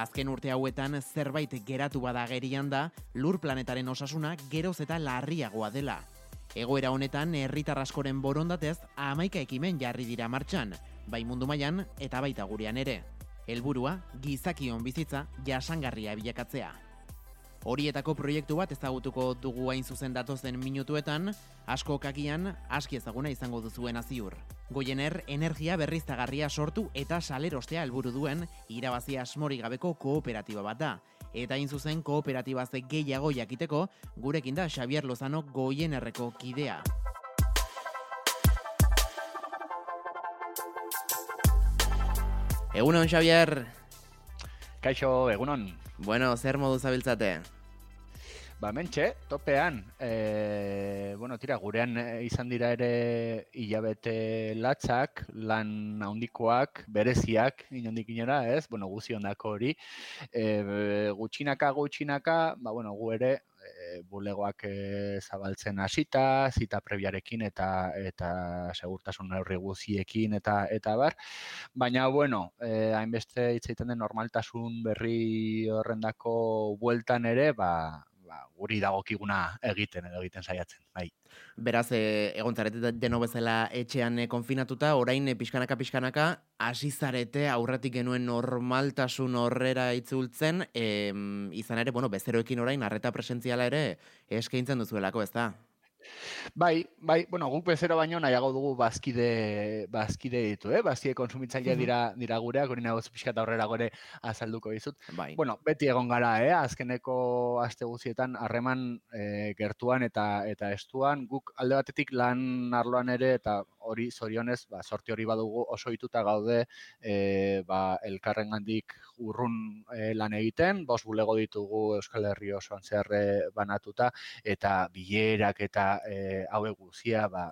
Azken urte hauetan zerbait geratu bada gerian da, lur planetaren osasuna geroz eta larriagoa dela. Egoera honetan, herritar askoren borondatez, amaika ekimen jarri dira martxan, bai mundu mailan eta baita gurean ere. Helburua gizakion bizitza jasangarria bilakatzea. Horietako proiektu bat ezagutuko dugu hain zuzen datozen minutuetan, asko kakian, aski ezaguna izango duzuen aziur. Goiener, energia berriztagarria sortu eta salerostea helburu duen, irabazi asmori gabeko kooperatiba bat da. Eta hain zuzen kooperatibazte gehiago jakiteko, gurekin da Xavier Lozano goienerreko kidea. Egunon, Xavier! Kaixo, egunon. Bueno, zer modu zabiltzate? Ba, mentxe, topean. E, bueno, tira, gurean eh, izan dira ere hilabete latzak, lan handikoak, bereziak, inondik inora, ez? Bueno, guzi ondako hori. E, gutxinaka, gutxinaka, ba, bueno, gu ere, e, bulegoak e, zabaltzen hasita, zita prebiarekin eta eta segurtasun neurri guziekin eta eta bar. Baina bueno, eh hainbeste hitz egiten den normaltasun berri horrendako bueltan ere, ba ba, guri dagokiguna egiten edo egiten saiatzen, bai. Beraz, e, egon zarete deno bezala etxean e, konfinatuta, orain e, pixkanaka pixkanaka, hasi zarete aurretik genuen normaltasun horrera itzultzen, e, izan ere, bueno, bezeroekin orain, arreta presentziala ere eskaintzen duzuelako, ez da? Bai, bai, bueno, guk bezero baino nahiago dugu bazkide, bazkide ditu, eh? Bazkide konsumitzailea dira, dira gureak, hori nagoz pixka aurrera gore azalduko dizut. Bai. Bueno, beti egon gara, eh? Azkeneko aste guzietan harreman e, gertuan eta eta estuan, guk alde batetik lan arloan ere eta hori zorionez, ba, sorti hori badugu oso hituta gaude e, ba, elkarren gandik urrun e, lan egiten, bos bulego ditugu Euskal Herri osoan zehar banatuta, eta bilerak eta e, hauek guzia, ba,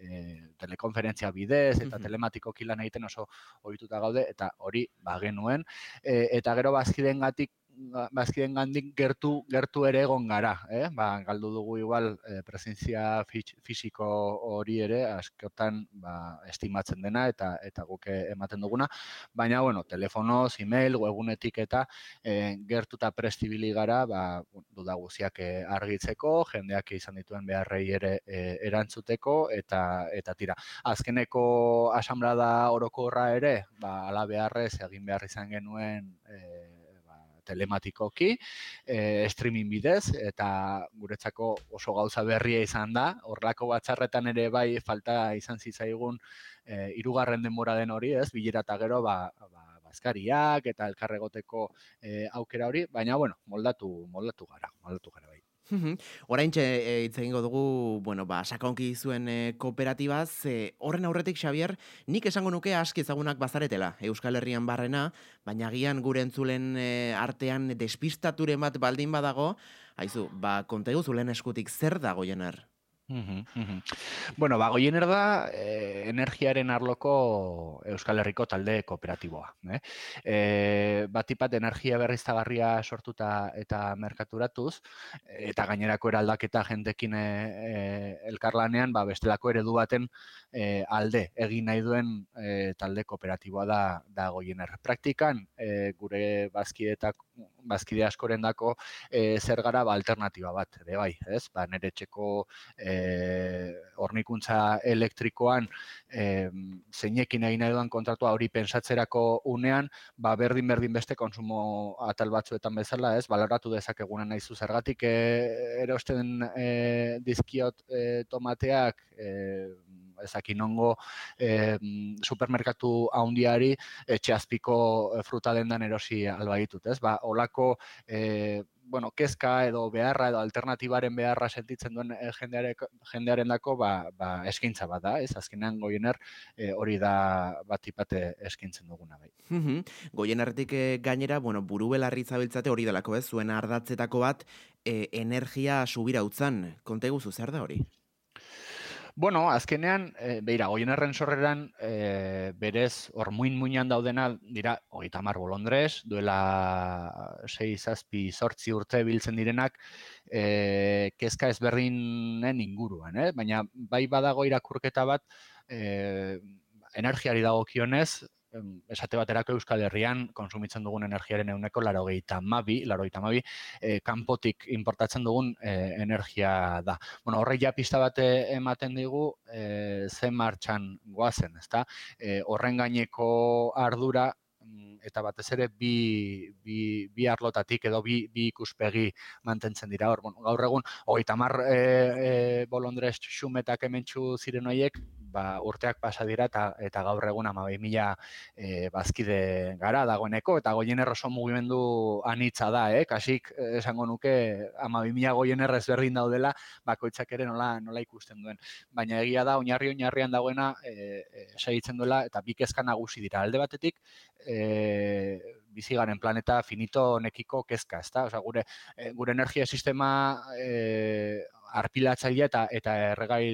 e, telekonferentzia bidez eta telematiko kilan egiten oso ohituta gaude eta hori ba genuen e, eta gero bazkidengatik Ba, bazkiden gandik gertu, gertu ere egon gara, eh? ba, galdu dugu igual e, presentzia fisiko hori ere, askotan ba, estimatzen dena eta eta guke ematen duguna, baina, bueno, telefonoz, email, webunetik eta e, gertu eta prestibili gara, ba, duda guziak argitzeko, jendeak izan dituen beharrei ere erantzuteko, eta eta tira. Azkeneko asamblada orokorra ere, ba, ala beharrez egin behar izan genuen, e, telematikoki, e, streaming bidez, eta guretzako oso gauza berria izan da, horrelako batzarretan ere bai falta izan zitzaigun e, irugarren denbora den hori, ez, bilera eta gero, ba, ba, bazkariak eta elkarregoteko e, aukera hori, baina, bueno, moldatu, moldatu gara, moldatu gara bai. Orain txe e, hitz egingo dugu, bueno, ba, sakonki zuen e, kooperatibaz, e, horren aurretik, Xavier, nik esango nuke aski ezagunak bazaretela, Euskal Herrian barrena, baina gian gure entzulen e, artean despistaturen bat baldin badago, haizu, ba, zulen eskutik zer dago jener? Bueno, ba, goiener da eh, energiaren arloko Euskal Herriko talde kooperatiboa. Eh? Eh, batipat energia berriztagarria sortuta eta merkaturatuz, eta gainerako eraldaketa jentekin eh, elkarlanean, ba, bestelako eredu baten eh, alde egin nahi duen eh, talde kooperatiboa da, da goiener. Praktikan, eh, gure bazkidetak bazkide askoren dako e, zer gara ba, alternatiba bat, ere bai, ez? Ba, nire txeko e, hornikuntza elektrikoan e, zeinekin egin nahi duan kontratua hori pensatzerako unean, ba, berdin berdin beste konsumo atal batzuetan bezala, ez? Baloratu dezakeguna nahi zergatik e, erosten e, dizkiot e, tomateak e, ezakin nongo e, supermerkatu haundiari etxe azpiko eh, fruta dendan erosi alba ditut, ez? Ba, olako e, bueno, kezka edo beharra edo alternatibaren beharra sentitzen duen jendeare, jendearen dako, ba, ba, eskintza bat da, ez? Azkenean goiener hori da bat ipate eskintzen duguna bai. Goienerretik gainera, bueno, buru belarri zabiltzate hori delako, ez? Zuen ardatzetako bat, e, energia subira utzan, guzu, zer da hori? Bueno, azkenean, e, beira, goienerren sorreran, e, berez, hor muin muinan daudena, dira, hogeita mar bolondrez, duela 6 zazpi sortzi urte biltzen direnak, e, kezka ezberdinen inguruan, eh? baina bai badago irakurketa bat, e, energiari dago kionez, esate baterako Euskal Herrian konsumitzen dugun energiaren euneko laro gehieta mabi, laro gehieta mabi, e, kanpotik importatzen dugun e, energia da. Bueno, horre ja pista bat ematen digu e, zen martxan goazen, ezta? E, horren gaineko ardura eta batez ere bi, bi, bi arlotatik edo bi, bi ikuspegi mantentzen dira. Hor, bueno, gaur egun, hogeita mar e, e, bolondrez xumetak ementsu ziren horiek, ba, urteak pasa dira eta eta gaur egun 12000 eh bazkide gara dagoeneko eta goiener oso mugimendu anitza da, eh? Kasik eh, esango nuke 12000 goiener ezberdin daudela bakoitzak ere nola nola ikusten duen. Baina egia da oinarri oinarrian dagoena eh e, segitzen duela eta bi kezka nagusi dira. Alde batetik eh bizi garen planeta finito honekiko kezka, ezta? Osea, gure e, gure energia sistema eh arpilatzailea eta eta erregai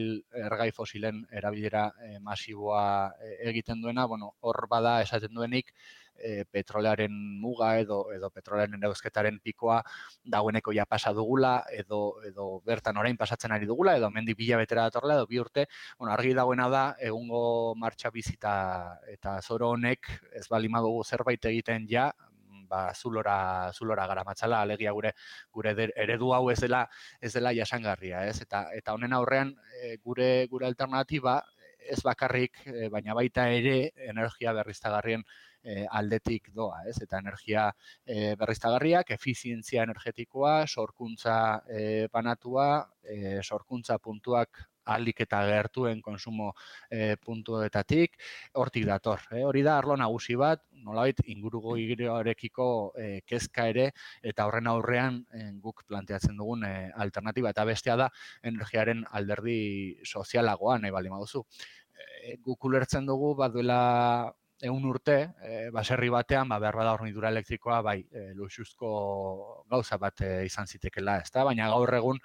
erregai fosilen erabilera e, masiboa eh, egiten duena, bueno, hor bada esaten duenik e, petrolearen muga edo edo petrolearen erosketaren pikoa dagoeneko ja pasa dugula edo edo bertan orain pasatzen ari dugula edo mendi bila betera datorrela edo bi urte, bueno, argi dagoena da egungo martxa bizita eta zoro honek ez bali dugu zerbait egiten ja ba, zulora, zulora gara matzala, alegia gure gure eredu hau ez dela ez dela jasangarria, ez? Eta eta honen aurrean e, gure gure alternativa ez bakarrik, e, baina baita ere energia berriztagarrien aldetik doa, ez? Eta energia e, berriztagarriak, efizientzia energetikoa, sorkuntza e, banatua, sorkuntza puntuak alik eta gertuen konsumo e, puntuetatik, hortik dator. E, hori da, arlo nagusi bat, nolabait ingurugo igirearekiko e, kezka ere, eta horren aurrean e, guk planteatzen dugun e, alternatiba. Eta bestea da, energiaren alderdi sozialagoa, nahi bali maduzu. E, guk ulertzen dugu, bat duela egun urte, e, baserri batean, ba, behar bada hornidura elektrikoa, bai, e, luxuzko gauza bat e, izan zitekela, ez da? Baina gaur egun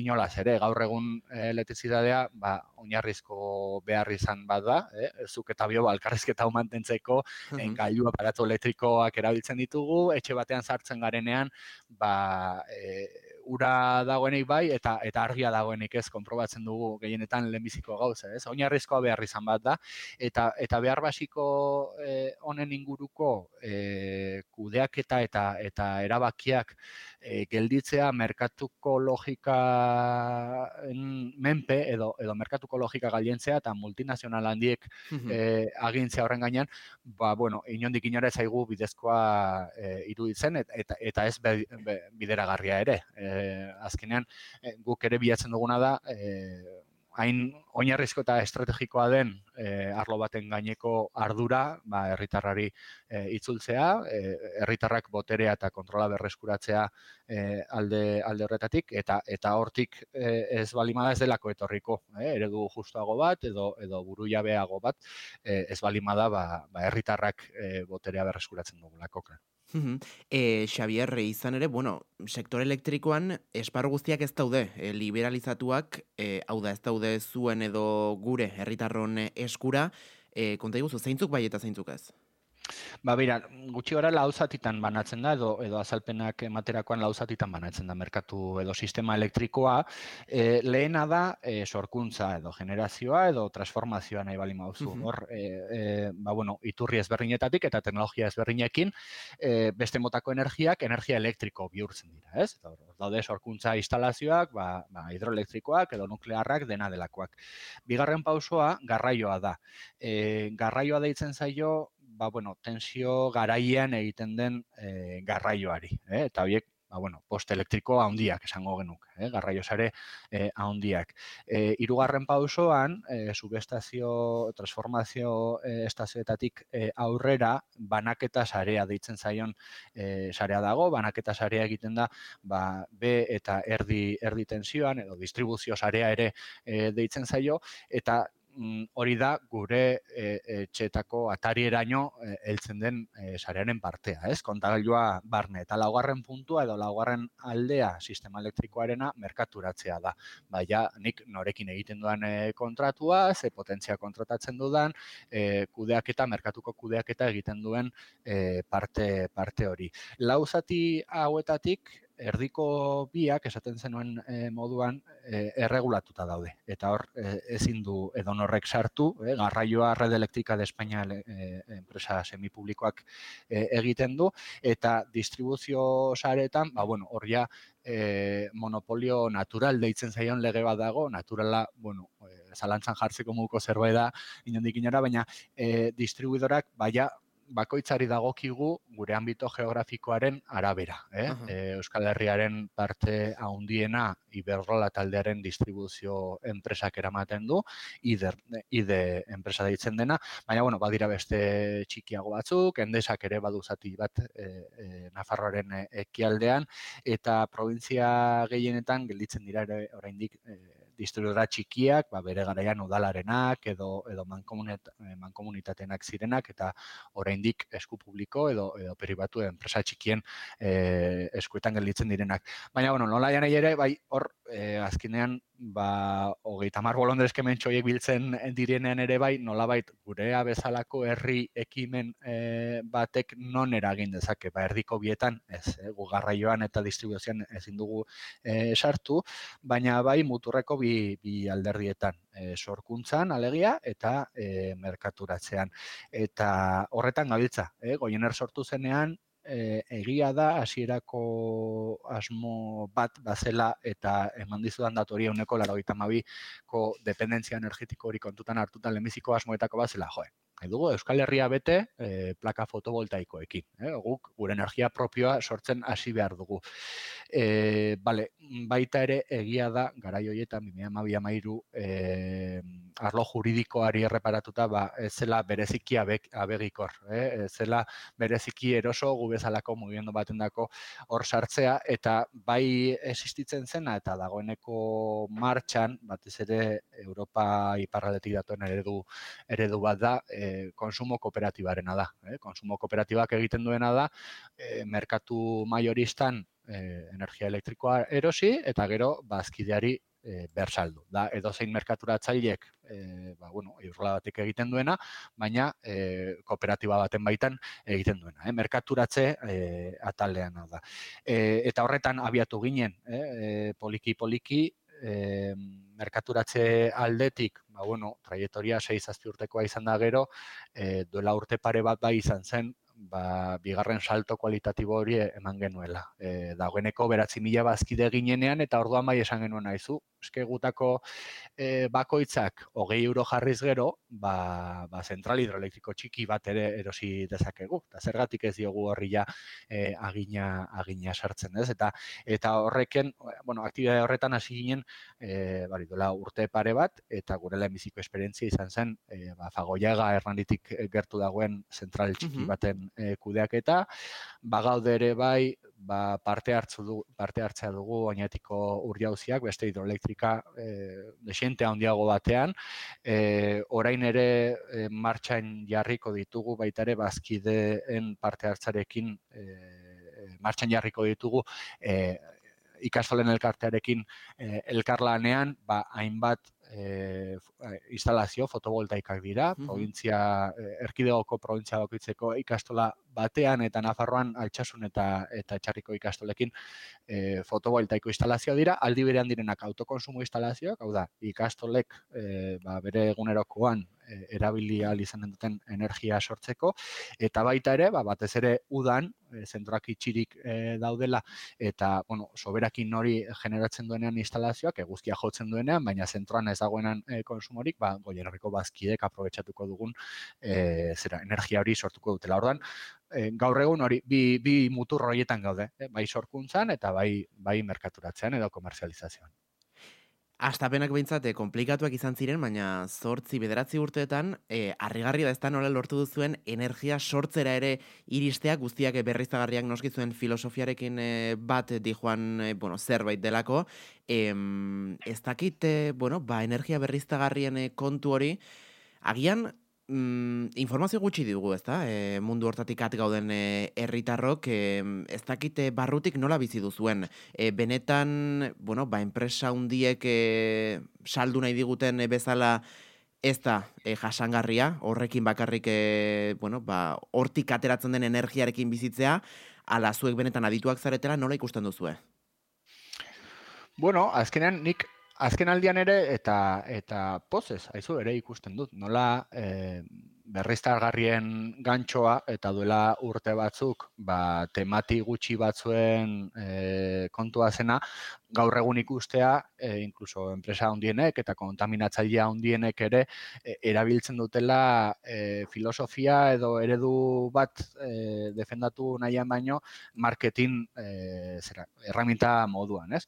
inolaz ere, gaur egun e, elektrizidadea, ba, oinarrizko behar izan bat da, e, zuk eta bio, balkarrizketa mantentzeko, mm -hmm. gailu aparatu elektrikoak erabiltzen ditugu, etxe batean sartzen garenean, ba, e, ura dagoenik bai eta eta argia dagoenik ez konprobatzen dugu gehienetan lehenbiziko gauza, ez? Oinarrizkoa behar izan bat da eta eta behar basiko eh, honen inguruko e, kudeaketa eta eta erabakiak e, gelditzea merkatuko logika menpe edo edo merkatuko logika galientzea eta multinazional handiek e, agintzea horren gainean, ba bueno, inondik inora ez zaigu bidezkoa e, iruditzen eta, eta, eta ez be, bideragarria ere. E, azkenean guk ere bilatzen duguna da e, hain oinarrizko eta estrategikoa den e, arlo baten gaineko ardura, ba herritarrari e, itzultzea, herritarrak boterea eta kontrola berreskuratzea e, alde alde horretatik eta eta hortik e, ez balimada ez delako etorriko, e, eredu justuago bat edo edo burujabeago bat, e, ez balimada ba ba herritarrak e, boterea berreskuratzen dugulako. E, Xavier, izan ere, bueno, sektor elektrikoan esparru guztiak ez daude, e, liberalizatuak, e, hau da ez daude zuen edo gure herritarron eskura, e, konta iguzu, zeintzuk bai eta zeintzuk ez? Ba, bera, gutxi gara lauzatitan banatzen da, edo, edo azalpenak ematerakoan lauzatitan banatzen da merkatu edo sistema elektrikoa. E, lehena da, e, sorkuntza edo generazioa edo transformazioa nahi bali mauzu. Hor, e, e, ba, bueno, iturri ezberdinetatik eta teknologia ezberdinekin, e, beste motako energiak, energia elektriko bihurtzen dira, ez? Eta hor, daude sorkuntza instalazioak, ba, ba, hidroelektrikoak edo nuklearrak dena delakoak. Bigarren pausoa, garraioa da. E, garraioa deitzen zaio, ba, bueno, tensio garaian egiten den e, garraioari. Eh? Eta horiek, ba, bueno, post elektriko handiak esango genuk, eh? garraio sare eh, handiak. E, irugarren pausoan, e, subestazio, transformazio e, estazioetatik e, aurrera, banaketa sarea deitzen zaion e, sarea dago, banaketa sarea egiten da, ba, B eta erdi, erdi tensioan, edo distribuzio sarea ere e, deitzen zaio, eta hori da gure e, etxetako atarieraino e, heltzen den e, sarearen partea, ez? Kontagailua barne eta laugarren puntua edo laugarren aldea sistema elektrikoarena merkaturatzea da. Baina nik norekin egiten duan kontratua, ze potentzia kontratatzen dudan, e, kudeaketa, merkatuko kudeaketa egiten duen parte parte hori. Lauzati hauetatik erdiko biak esaten zenuen e, moduan e, erregulatuta daude. Eta hor e, ezin du edon horrek sartu, e, garraioa Red Elektrika de España e, enpresa semipublikoak e, egiten du, eta distribuzio saretan, ba, bueno, hor ja e, monopolio natural deitzen zaion lege bat dago, naturala, bueno, e, zalantzan jartzeko muko zerbait da, inondik inora, baina e, distribuidorak, baia, bakoitzari dagokigu gure ambito geografikoaren arabera. Eh? E, Euskal Herriaren parte haundiena Iberrola taldearen distribuzio enpresak eramaten du, IDER, IDE enpresa deitzen dena, baina bueno, badira beste txikiago batzuk, endesak ere badu zati bat e, e, Nafarroaren ekialdean, eta provintzia gehienetan gelditzen dira ere oraindik e, distribuidora txikiak, ba, bere garaian udalarenak edo edo eh, mankomunitatenak zirenak eta oraindik esku publiko edo edo pribatu enpresa txikien eh, eskuetan gelditzen direnak. Baina bueno, nola ere bai hor e, azkenean ba, hogeita mar bolondrez kementxoiek biltzen direnean ere bai, nolabait gurea bezalako herri ekimen e, batek non eragin dezake, ba, erdiko bietan, ez, e, gugarraioan eta distribuzioan ezin dugu e, sartu, baina bai muturreko bi, bi alderdietan, e, sorkuntzan, alegia, eta e, merkaturatzean. Eta horretan gabiltza, e, goiener sortu zenean, e, egia da hasierako asmo bat bazela eta eman dizudan datu hori euneko laro ko dependentzia energetiko hori kontutan hartuta lemiziko asmoetako bazela, joe. Dugu Euskal Herria bete e, plaka fotovoltaikoekin. E, guk gure energia propioa sortzen hasi behar dugu. E, bale, baita ere egia da, gara joietan, 2012 mairu, e, arlo juridikoari erreparatuta, ba, ez zela bereziki abek, abegikor. Eh? Ez zela bereziki eroso gubezalako mugimendu baten dako hor sartzea, eta bai existitzen zena, eta dagoeneko martxan, batez ere Europa iparraletik datuen eredu, eredu bat da, e, konsumo kooperatibarena da. Eh? Konsumo kooperatibak egiten duena da, e, merkatu majoristan e, energia elektrikoa erosi, eta gero bazkideari e, bersaldu. Da, edo zein merkaturatzaileek e, ba, bueno, batek egiten duena, baina e, kooperatiba baten baitan egiten duena. E, merkaturatze e, atalean da. E, eta horretan abiatu ginen, e, poliki-poliki, e, merkaturatze aldetik, ba, bueno, traietoria 6 urtekoa izan da gero, e, duela urte pare bat bai izan zen, ba, bigarren salto kualitatibo hori eman genuela. E, dagoeneko beratzi mila bazkide ginenean eta orduan bai esan genuen naizu. Eske gutako e, bakoitzak hogei euro jarriz gero, ba, ba zentral hidroelektriko txiki bat ere erosi dezakegu. Eta zergatik ez diogu horri ja e, agina, agina sartzen, ez? Eta, eta horreken, bueno, aktibitate horretan hasi ginen, e, bari, dola urte pare bat, eta gure lehenbiziko esperientzia izan zen, e, ba, fagoiaga erranditik gertu dagoen zentral txiki baten e, kudeaketa, bagaude ere bai, ba, parte hartzu du, parte hartzea dugu oinatiko urjauziak, beste hidroelektrika e, desiente handiago batean, e, orain ere e, martxain jarriko ditugu baita ere bazkideen parte hartzarekin e, martxan jarriko ditugu e, ikastolen elkartearekin e, elkarlanean, ba, hainbat e, instalazio fotovoltaikak dira, mm -hmm. provintzia, erkidegoko provintzia bakoitzeko ikastola batean eta Nafarroan altxasun eta eta txarriko ikastolekin e, fotovoltaiko instalazio dira, aldi berean direnak autokonsumo instalazioak, hau da, ikastolek e, ba, bere egunerokoan e, erabili izan duten energia sortzeko, eta baita ere, ba, batez ere udan, e, zentroak itxirik e, daudela, eta, bueno, soberakin hori generatzen duenean instalazioak, eguzkia jotzen duenean, baina zentroan ez dagoenan e, konsumorik, ba, goierriko bazkidek aprobetsatuko dugun e, zera, energia hori sortuko dutela. Orduan, e, gaur egun hori bi, bi mutur horietan gaude, eh? bai sorkuntzan eta bai bai merkaturatzean edo komerzializazioan. Astapenak behintzate eh, komplikatuak izan ziren, baina zortzi bederatzi urteetan, e, arrigarri da ez da nola lortu duzuen energia sortzera ere iristeak guztiak berriztagarriak noski zuen filosofiarekin bat di joan bueno, zerbait delako. E, ez dakit, bueno, ba, energia berriztagarrien kontu hori, agian mm, informazio gutxi dugu, ez da? E, mundu hortatik at gauden e, herritarrok e, ez dakite barrutik nola bizi duzuen. E, benetan, bueno, ba, enpresa hundiek e, saldu nahi diguten bezala ez da e, jasangarria, horrekin bakarrik, e, bueno, ba, hortik ateratzen den energiarekin bizitzea, ala zuek benetan adituak zaretela nola ikusten duzue? Bueno, azkenean nik azken aldian ere eta eta pozez, aizu ere ikusten dut. Nola e, berriztargarrien gantxoa eta duela urte batzuk ba, temati gutxi batzuen e, kontua zena, gaur egun ikustea, e, inkluso enpresa handienek eta kontaminatzailea handienek ere e, erabiltzen dutela e, filosofia edo eredu bat e, defendatu nahian baino marketing e, zera, erraminta moduan, ez?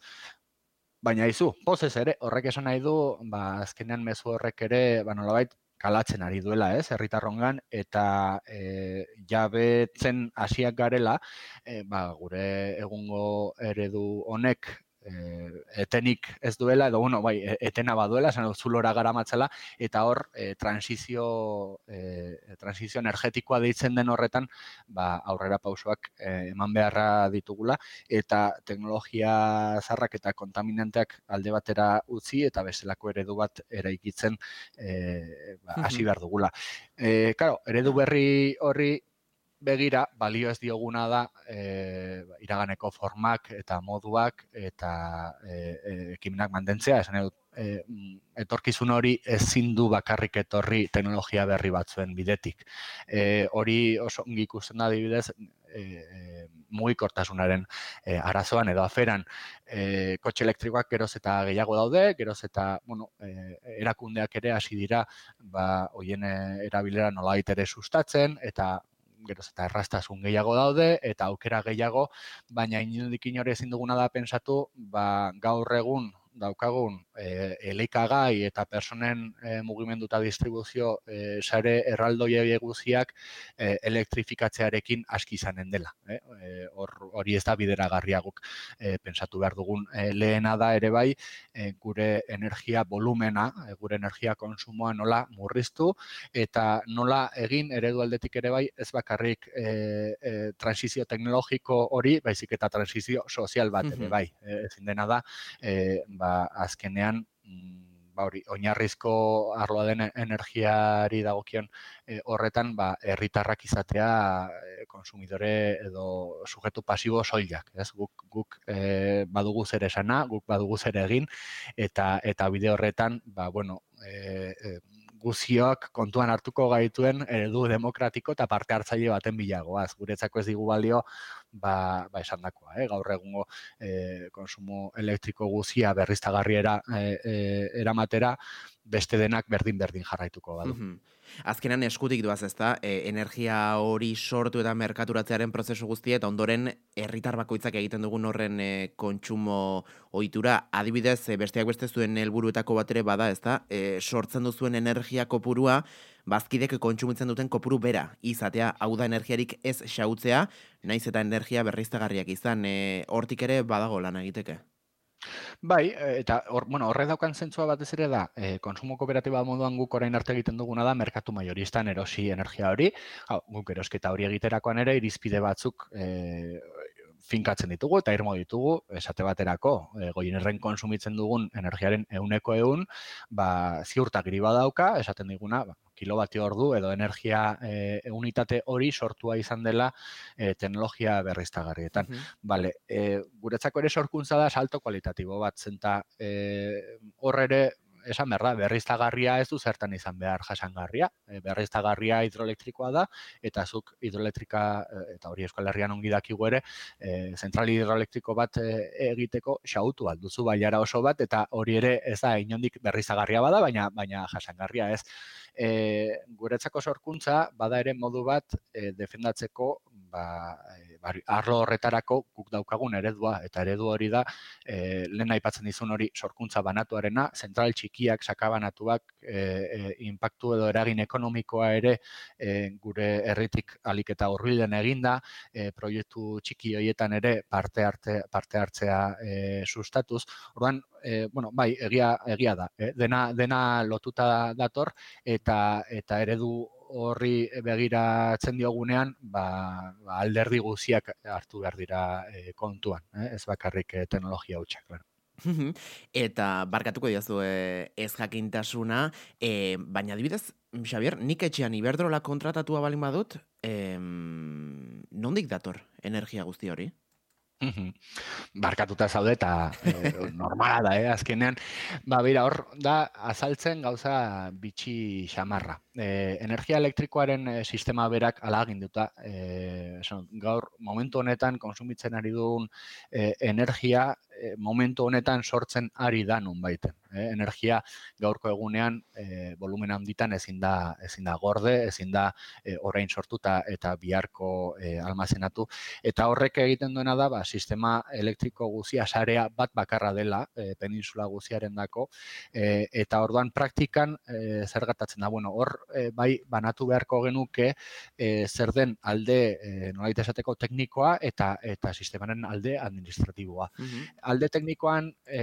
Baina izu, pozez ere, horrek esan nahi du, ba, azkenean mezu horrek ere, ba, nolabait, kalatzen ari duela, ez, herritarrongan eta e, jabetzen hasiak garela, e, ba, gure egungo eredu honek etenik ez duela, edo bueno, bai, e, etena baduela, esan zulora gara matzela, eta hor, e, transizio, e, transizio energetikoa deitzen den horretan, ba, aurrera pausoak e, eman beharra ditugula, eta teknologia zarrak eta kontaminanteak alde batera utzi, eta bestelako eredu bat eraikitzen e, ba, hasi behar dugula. E, claro, eredu berri horri begira, balio ez dioguna da e, iraganeko formak eta moduak eta e, e, ekimenak mantentzea, esan edut, e, etorkizun hori ezin du bakarrik etorri teknologia berri batzuen bidetik. E, hori oso ikusten da dibidez, e, e, mugikortasunaren e, arazoan edo aferan e, kotxe elektrikoak geroz eta gehiago daude, geroz eta bueno, e, erakundeak ere hasi dira ba, hoien erabilera nola ere sustatzen eta geroz eta errastasun gehiago daude eta aukera gehiago, baina inundik inore ezin duguna da pensatu, ba, gaur egun daukagun e, elikagai eta personen e, mugimendu eta distribuzio e, sare erraldoi guziak e, elektrifikatzearekin aski izanen dela. E, hor, hori ez da bideragarria guk e, pensatu behar dugun e, lehena da ere bai e, gure energia volumena, gure energia konsumoa nola murriztu eta nola egin eredu aldetik ere bai ez bakarrik e, e, transizio teknologiko hori, baizik eta transizio sozial bat ere bai. E, ezin dena da, e, ba, azkenean mm, ba hori oinarrizko arloa den energiari dagokion e, horretan ba herritarrak izatea e, konsumidore edo sujetu pasibo soilak, ez? Guk guk e, badugu zer esana, guk badugu zer egin eta eta bide horretan ba bueno, e, e, guzioak kontuan hartuko gaituen eredu demokratiko eta parte hartzaile baten bilagoaz. Guretzako ez digu balio ba, ba esan dakoa, eh? gaur egungo e, konsumo elektriko guzia berriztagarriera e, e, eramatera beste denak berdin-berdin jarraituko badu. Mm Azkenan eskutik duaz ez da, e, energia hori sortu eta merkaturatzearen prozesu guztia eta ondoren herritar bakoitzak egiten dugun horren e, kontsumo ohitura. Adibidez e, besteak beste zuen helburuetako bat ere bada ez da, e, sortzen duzuen energia kopurua, bazkidek kontsumitzen duten kopuru bera, izatea, hau da energiarik ez xautzea, naiz eta energia berriztagarriak izan, e, hortik ere badago lan egiteke. Bai, eh, eta hor, bueno, horre daukan zentzua batez ere da, e, konsumo kooperatiba moduan guk orain arte egiten duguna da, merkatu maioristan erosi energia hori, hau, guk erosketa hori egiterakoan ere, irizpide batzuk e, finkatzen ditugu eta irmo ditugu, esate baterako, e, goienerren konsumitzen dugun energiaren euneko eun, ba, ziurtak iri badauka, esaten diguna, ba, kilobatio ordu edo energia e, unitate hori sortua izan dela e, teknologia berriztagarrietan. Mm Vale, e, guretzako ere sorkuntza da salto kualitatibo bat, zenta e, hor ere esan behar berriztagarria ez du zertan izan behar jasangarria. E, berriztagarria hidroelektrikoa da, eta zuk hidroelektrika, e, eta hori Euskal Herrian ongi dakigu ere, e, zentral hidroelektriko bat egiteko xautu bat duzu baiara oso bat, eta hori ere ez da inondik berriztagarria bada, baina baina jasangarria ez. E, guretzako sorkuntza, bada ere modu bat e, defendatzeko ba, arlo horretarako guk daukagun eredua eta eredu hori da e, lehen aipatzen dizun hori sorkuntza banatuarena, zentral txikiak sakabanatuak e, e, impactu edo eragin ekonomikoa ere e, gure herritik alik eta hurbilen eginda, e, proiektu txiki horietan ere parte arte parte hartzea e, sustatuz. Orduan, e, bueno, bai, egia egia da, e, dena dena lotuta dator eta eta eredu horri begiratzen diogunean, ba, ba alderdi guziak hartu behar dira e, kontuan, eh? ez bakarrik e, teknologia hutsak. Claro. Eta barkatuko diazu e, ez jakintasuna, e, baina adibidez, Xavier, nik etxean iberdrola kontratatua balin badut, e, nondik dator energia guzti hori? Barkatuta zaude eta e, normala da, eh, azkenean. Ba, bera, hor da azaltzen gauza bitxi xamarra. E, energia elektrikoaren sistema berak alagin duta. E, gaur, momentu honetan, konsumitzen ari dugun e, energia e, momentu honetan sortzen ari da nun baiten. E, energia gaurko egunean e, volumen handitan ezin da, ezin da gorde, ezin da e, orain sortuta eta biharko e, almazenatu. Eta horrek egiten duena da, ba, sistema elektriko guzia sarea bat bakarra dela, e, peninsula guziaren dako, e, eta orduan praktikan e, zer gatatzen da, bueno, hor e, bai banatu beharko genuke e, zer den alde e, nolait esateko teknikoa eta eta sistemaren alde administratiboa alde teknikoan e,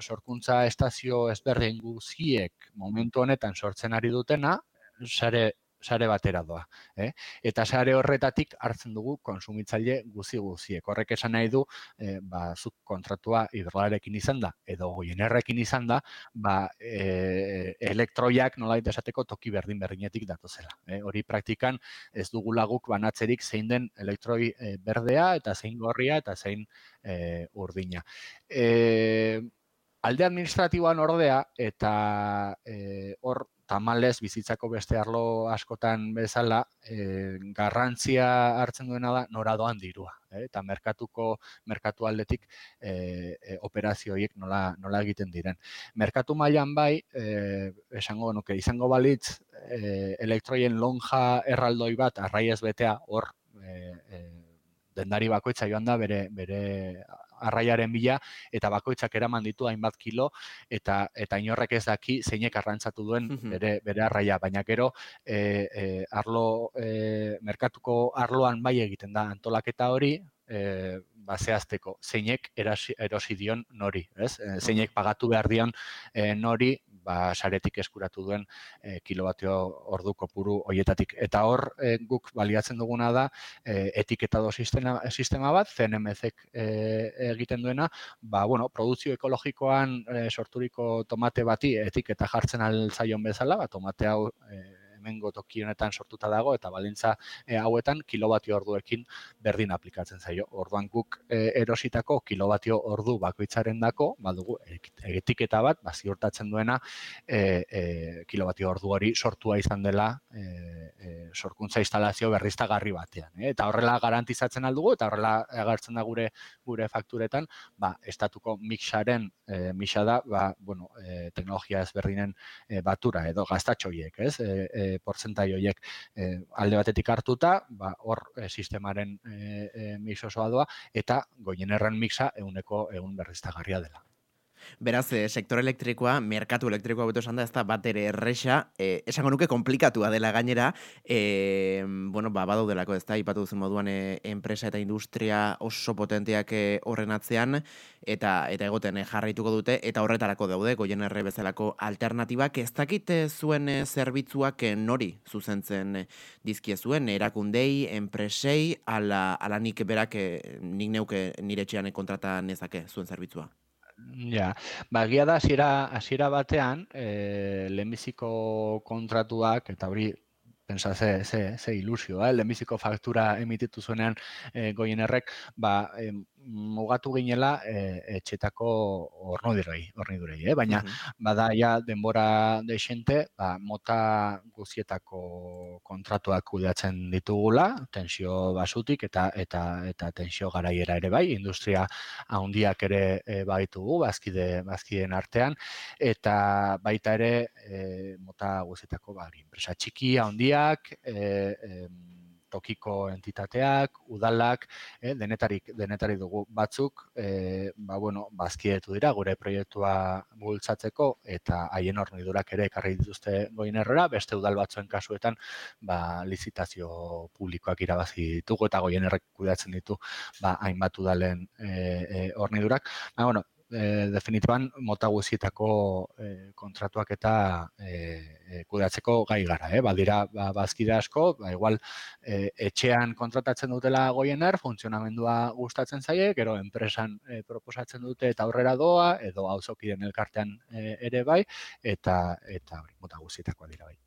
sorkuntza estazio ezberdin guziek momentu honetan sortzen ari dutena, sare sare batera doa. Eh? Eta sare horretatik hartzen dugu konsumitzaile guzi guziek. Horrek esan nahi du, e, ba, zuk kontratua hidrolarekin izan da, edo goienerrekin izan da, ba, e, elektroiak nola esateko toki berdin berdinetik datozela. Eh? Hori praktikan ez dugu laguk banatzerik zein den elektroi berdea eta zein gorria eta zein e, urdina. E, alde administratiboan ordea eta e, hor tamalez bizitzako beste arlo askotan bezala e, garrantzia hartzen duena da nora doan dirua. E, eta merkatuko merkatu aldetik e, e, operazioiek nola, nola egiten diren. Merkatu mailan bai, e, esango nuke, izango balitz e, elektroien lonja erraldoi bat arraiez betea hor e, e, dendari bakoitza joan da bere, bere arraiaren bila eta bakoitzak eraman ditu hainbat kilo eta eta inorrek ez daki zeinek arrantzatu duen bere bere arraia. Baina gero e, e, arlo e, merkatuko arloan bai egiten da antolaketa hori e, ba zehazteko zeinek erosi dion nori, ez? E, zeinek pagatu behar dion e, nori ba, saretik eskuratu duen e, kilobatio ordu kopuru hoietatik. Eta hor e, guk baliatzen duguna da e, etiketado sistema, sistema bat, CNMZ e, egiten duena, ba, bueno, produzio ekologikoan e, sorturiko tomate bati etiketa jartzen altzaion bezala, ba, tomate hau e, hemengo toki honetan sortuta dago eta balintza e, hauetan kilobatio orduekin berdin aplikatzen zaio. Orduan guk e, erositako kilobatio ordu bakoitzaren dako, badugu etiketa bat, ba, ziurtatzen duena e, e, kilobatio ordu hori sortua izan dela e, e, sorkuntza instalazio berriztagarri batean. E? Eta horrela garantizatzen aldugu eta horrela agertzen da gure gure fakturetan, ba, estatuko mixaren e, mixa da, ba, bueno, e, teknologia ezberdinen e, batura edo gaztatxoiek, ez? E, e, porzentai horiek e, alde batetik hartuta, ba, hor e, sistemaren e, e, mix osoa doa, eta goienerren mixa eguneko egun berriztagarria dela. Beraz, e, sektor elektrikoa, merkatu elektrikoa beto esan da, ez da bat ere erresa, e, esango nuke komplikatua dela gainera, e, bueno, ba, badau delako ez da, ipatu duzen moduan e, enpresa eta industria oso potenteak e, horren atzean, eta eta egoten e, jarraituko dute, eta horretarako daude, goien erre bezalako alternatibak, ez dakite zuen zerbitzuak nori zuzentzen dizkie zuen, erakundei, enpresei, ala, ala nik berak nik neuke nire txean kontrata nezake zuen zerbitzua. Ja, ba, da, hasiera hasiera batean, e, lehenbiziko kontratuak, eta hori, pensa, ze, ze, ze ilusio, eh? lehenbiziko faktura emititu zuenean e, goienerrek, ba, e, mugatu ginela e, etxetako hornidurei, hornidurei, eh? baina bada ja denbora desente, ba, mota guzietako kontratuak kudeatzen ditugula, tensio basutik eta eta eta tensio garaiera ere bai, industria handiak ere e, baitugu, bazkide, bazkideen artean, eta baita ere e, mota guzietako bari, enpresa txiki, handiak, e, e, tokiko entitateak, udalak, eh, denetarik, denetari dugu batzuk, eh, ba, bueno, bazkietu dira gure proiektua bultzatzeko eta haien hornidurak ere ekarri dituzte goin errora, beste udal batzuen kasuetan ba, lizitazio publikoak irabazi ditugu eta goien errek kudatzen ditu ba, hainbat udalen eh, eh, hornidurak. Ba, bueno, e, definitiban mota guzietako e, kontratuak eta e, e, kudeatzeko gai gara, eh? Badira ba, bazkide asko, ba, igual e, etxean kontratatzen dutela goiener, funtzionamendua gustatzen zaie, gero enpresan e, proposatzen dute eta aurrera doa, edo auzokiren elkartean e, ere bai, eta eta hori, mota guzietakoa dira bai.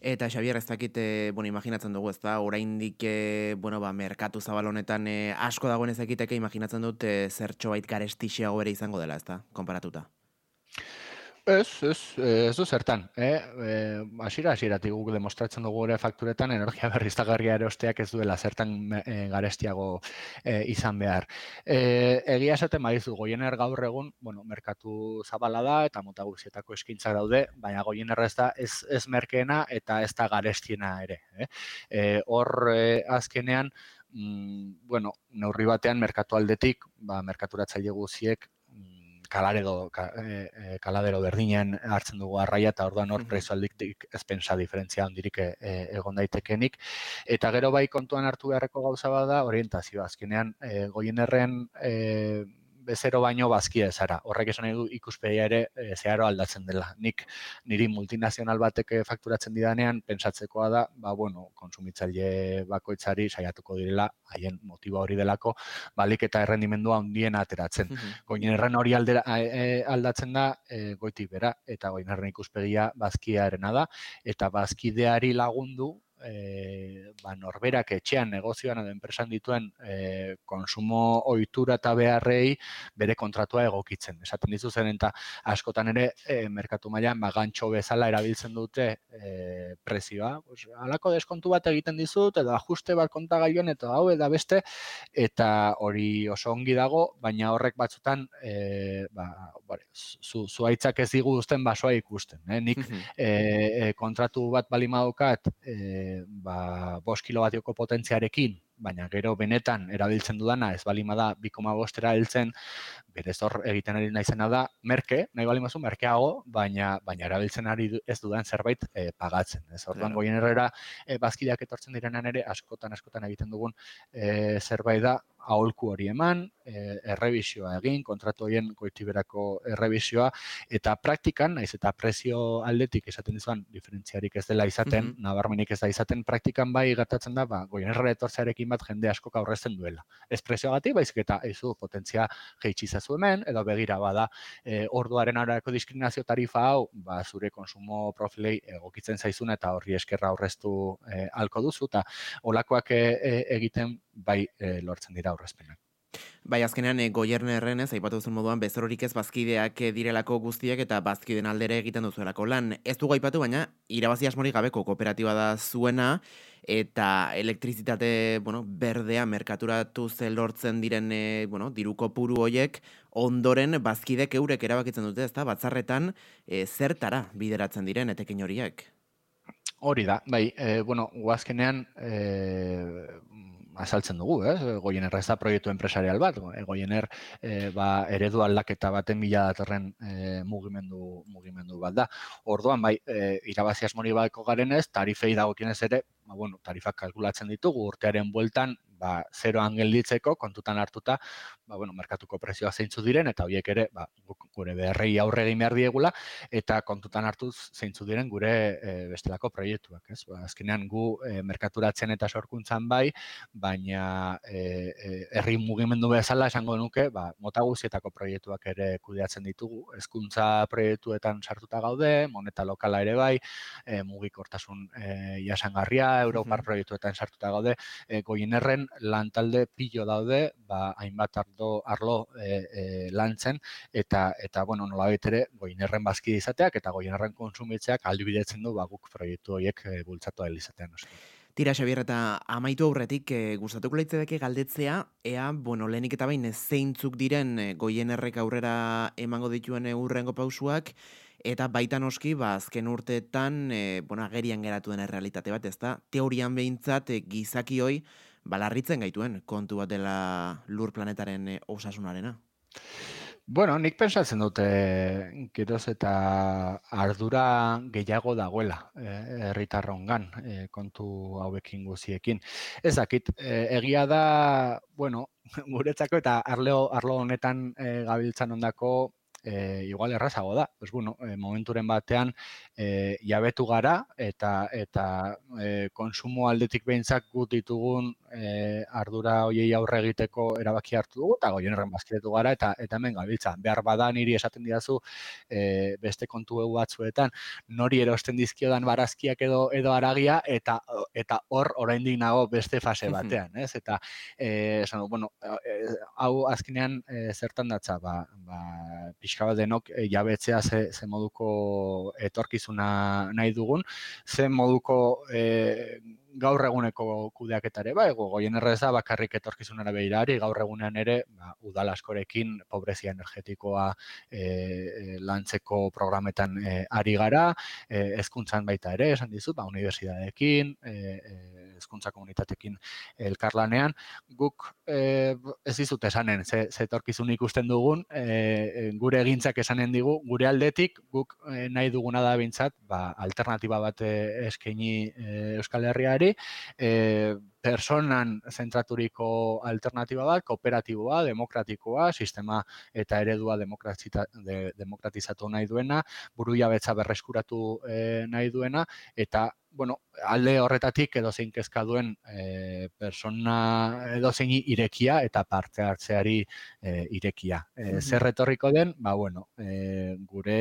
Eta Xavier, ez dakit, eh, bueno, imaginatzen dugu, ez da, oraindik, eh, bueno, ba, merkatu zabal honetan eh, asko dagoen ezakiteke, imaginatzen dut eh, zertxo bait garestixiago ere izango dela, ez da, konparatuta. Ez, ez, ez du zertan. Eh? E, asira, asiratik guk demostratzen dugu ere fakturetan energia berriztagarria erosteak ez duela zertan e, garestiago e, izan behar. E, egia esaten badizu, goiener gaur egun, bueno, merkatu zabala da eta mota guzietako eskintzak daude, baina goiener ez da ez, ez merkeena eta ez da garestiena ere. Eh? E, hor e, azkenean, mm, bueno, neurri batean merkatu aldetik, ba, merkaturatzaile guziek kalarego, ka, e, kaladero berdinen hartzen dugu arraia eta orduan hor preso aldik ez pensa diferentzia handirik e, egon daitekenik. Eta gero bai kontuan hartu beharreko gauza bada orientazioa. Azkenean, e, goienerren e, bezero baino bazkia ezara. Horrek esan du ikuspegia ere e, zeharo aldatzen dela. Nik niri multinazional batek fakturatzen didanean pensatzekoa da, ba bueno, konsumitzaile bakoitzari saiatuko direla haien motiba hori delako balik eta errendimendua handien ateratzen. Goinerren hori aldera, e, aldatzen da e, goitik bera eta goinerren ikuspegia bazkiarena da eta bazkideari lagundu e, ba, norberak etxean negozioan edo enpresan dituen e, konsumo ohitura eta beharrei bere kontratua egokitzen. Esaten dizu zen eta askotan ere e, merkatu mailan ba gantxo bezala erabiltzen dute e, prezioa. Pues, alako deskontu bat egiten dizut edo ajuste bat kontagailuan eta hau eta beste eta hori oso ongi dago, baina horrek batzutan e, ba, bare, zu, zuaitzak ez digu duzten basoa ikusten. Eh? Nik e, kontratu bat balimadokat e, ba, bos kilobatioko potentziarekin, baina gero benetan erabiltzen dudana, ez bali da, bikoma bostera heltzen, berez hor egiten ari naizena da, merke, nahi bali mazu, merkeago, baina, baina erabiltzen ari ez dudan zerbait e, pagatzen. Ez orduan claro. goien errera, e, bazkideak etortzen direnan ere, askotan, askotan egiten dugun e, zerbait da, aholku hori eman, e, errebisioa egin, kontratu horien goitiberako errebisioa, eta praktikan, naiz eta prezio aldetik esaten dizuan, diferentziarik ez dela izaten, mm nabarmenik ez da izaten, praktikan bai gatatzen da, ba, goien erre etortzearekin bat jende asko aurrezten duela. Ez prezio gati, baizik eta ezu potentzia geitxizazu hemen, edo begira bada, e, orduaren arako diskriminazio tarifa hau, ba, zure konsumo profilei egokitzen zaizuna eta horri eskerra aurreztu e, alko duzu, eta olakoak e, e, egiten bai e, lortzen dira aurrezpenak. Bai, azkenean, e, goierne errenez, aipatu zuen moduan, bezororik ez bazkideak eh, direlako guztiak eta bazkiden aldere egiten duzuelako lan. Ez du aipatu baina, irabazi asmori gabeko kooperatiba da zuena, eta elektrizitate, bueno, berdea, merkaturatu zelortzen diren, e, bueno, diruko puru hoiek, ondoren bazkidek eurek erabakitzen dute, ezta, batzarretan, e, zertara bideratzen diren etekin horiek. Hori da, bai, e, bueno, guazkenean, e, azaltzen dugu, eh? Goiener ez da proiektu enpresarial bat, e, Goiener e, ba, eredu aldaketa baten bila datorren e, mugimendu, mugimendu bat da. Orduan, bai, e, irabazi asmori bateko garen ez, tarifei dagokienez ere, ba, bueno, tarifak kalkulatzen ditugu, urtearen bueltan, ba, zeroan gelditzeko, kontutan hartuta, ba, bueno, merkatuko prezioa zeintzu diren, eta horiek ere, ba, gure beharrei aurre egin behar diegula, eta kontutan hartuz zeintzu diren gure e, bestelako proiektuak. Ez? Ba, azkenean gu e, merkaturatzen eta sorkuntzan bai, baina e, e, herri mugimendu bezala esango nuke, ba, mota guzietako proiektuak ere kudeatzen ditugu, hezkuntza proiektuetan sartuta gaude, moneta lokala ere bai, e, mugikortasun e, jasangarria, Europar proiektuetan sartuta gaude, e, goienerren lantalde pilo daude, ba, hainbat arlo, arlo e, e, lantzen, eta, eta bueno, nola ere, goinerren bazki izateak, eta goinerren konsumitzeak aldibidetzen du, ba, guk proiektu horiek e, bultzatu izatean. Tira, Xabier, eta amaitu aurretik e, gustatuko leitzedeke galdetzea, ea, bueno, lehenik eta bain zeintzuk diren e, goienerrek aurrera emango dituen urrengo pausuak, eta baita noski, ba, azken urteetan, e, bueno, agerian geratu den errealitate bat, ez da, teorian behintzat, e, gizaki hoi, balarritzen gaituen kontu bat dela lur planetaren e, osasunarena. Bueno, nik pensatzen dute geroz eta ardura gehiago dagoela eh, herritarrongan e, kontu hauekin guziekin. Ez dakit, e, egia da, bueno, guretzako eta arlo, arlo honetan e, gabiltzan ondako e, igual errazago da. Pues bueno, e, momenturen batean e, jabetu gara eta eta e, konsumo aldetik behintzak gut ditugun e, ardura hoiei aurre egiteko erabaki hartu dugu eta goienerren bazkiretu gara eta eta hemen gabiltza. Behar bada niri esaten didazu e, beste kontu batzuetan nori erosten dizkiodan barazkiak edo edo aragia eta eta hor oraindik nago beste fase batean, ez? Eta eh esan bueno, hau azkenean e, zertan datza, ba, ba pixka bat denok e, jabetzea ze, ze moduko etorkizuna nahi dugun, ze moduko e, gaur eguneko kudeaketare ba, ego goien erreza bakarrik etorkizunara behirari, gaur egunean ere, ba, udal askorekin pobrezia energetikoa e, lantzeko programetan e, ari gara, e, ezkuntzan baita ere, esan dizu, ba, universidadekin, e, e, hezkuntza komunitatekin elkarlanean, guk e, ez dizut esanen, ze, ze torkizun ikusten dugun, e, gure egintzak esanen digu, gure aldetik, guk nahi duguna da bintzat, ba, alternatiba bat eskaini e, Euskal Herriari, e, personan zentraturiko alternatiba bat, kooperatiboa, demokratikoa, sistema eta eredua de, demokratizatu nahi duena, buruia betza berreskuratu e, nahi duena, eta bueno, alde horretatik edo zein kezka duen e, persona edo zein irekia eta parte hartzeari e, irekia. E, zer retorriko den, ba, bueno, e, gure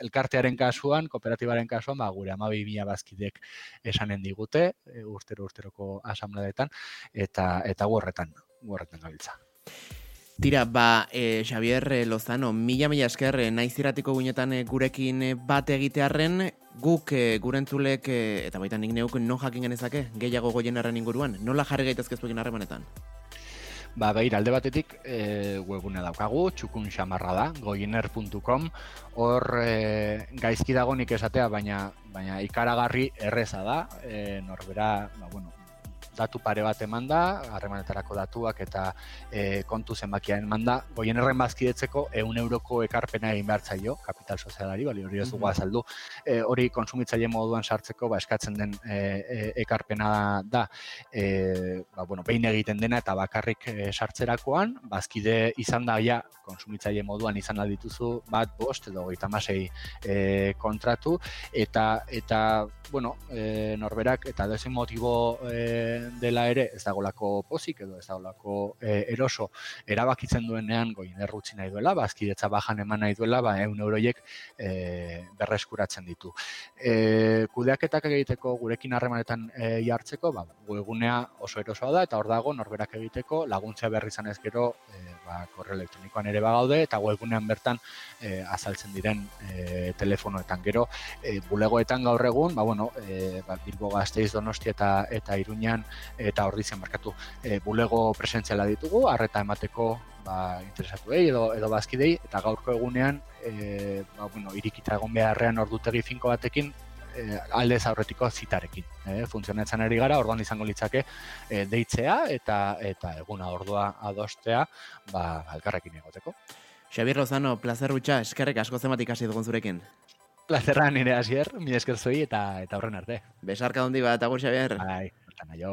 elkartearen kasuan, kooperatibaren kasuan, ba, gure amabi mila bazkidek esanen digute, e, urtero urteroko asambleetan, eta eta horretan, horretan gabiltza. Tira, ba, e, Xavier Lozano, mila mila esker, naiz iratiko guinetan gurekin bat egitearren, guk e, gurentzulek, e, eta baita nik neuk, no jakin genezake, gehiago goien inguruan, nola jarri gaitazkezpekin harremanetan? Ba, behir, alde batetik e, webune daukagu, txukun xamarra da, goiner.com, hor e, gaizki dago nik esatea, baina, baina ikaragarri erreza da, e, norbera, ba, bueno, datu pare bat eman da, harremanetarako datuak eta e, kontu zenbakia eman da, goien erren bazkidetzeko eun euroko ekarpena egin behar zaio, kapital sozialari, bali hori ez dugu azaldu, e, hori konsumitzaile moduan sartzeko, ba, eskatzen den e, e, ekarpena da, e, ba, bueno, behin egiten dena eta bakarrik e, sartzerakoan, bazkide izan da, ja, konsumitzaile moduan izan dituzu bat, bost, edo gaita masei e, kontratu, eta, eta bueno, e, norberak, eta dozen motibo e, dela ere ez dagolako pozik edo ez dagolako e, eroso erabakitzen duenean goin errutzi nahi duela, bazkidetza bajan eman nahi duela, ba, eun euroiek e, berreskuratzen ditu. E, kudeaketak egiteko gurekin harremanetan e, jartzeko, ba, egunea oso erosoa da, eta hor dago norberak egiteko laguntzea berri zanez gero e, ba, korre elektronikoan ere bagaude, eta webgunean bertan e, azaltzen diren e, telefonoetan. Gero, e, bulegoetan gaur egun, ba, bueno, e, ba, Bilbo Gazteiz Donosti eta, eta Iruñan eta ordizian markatu e, bulego presentziala ditugu, harreta emateko ba, interesatu edo, edo bazkidei, eta gaurko egunean, e, ba, bueno, irikita egon beharrean ordutegi finko batekin, e, aldez aurretiko zitarekin. E, funtzionetzen ari gara, orduan izango litzake e, deitzea eta eta eguna ordua adostea ba, alkarrekin egoteko. Xabier Lozano, placer butxa, eskerrek asko zematik hasi dugun zurekin. Plazerra nire hasier, mi esker zoi eta eta horren arte. Besarka hondi bat, agur Xabier. Bai, eta nahi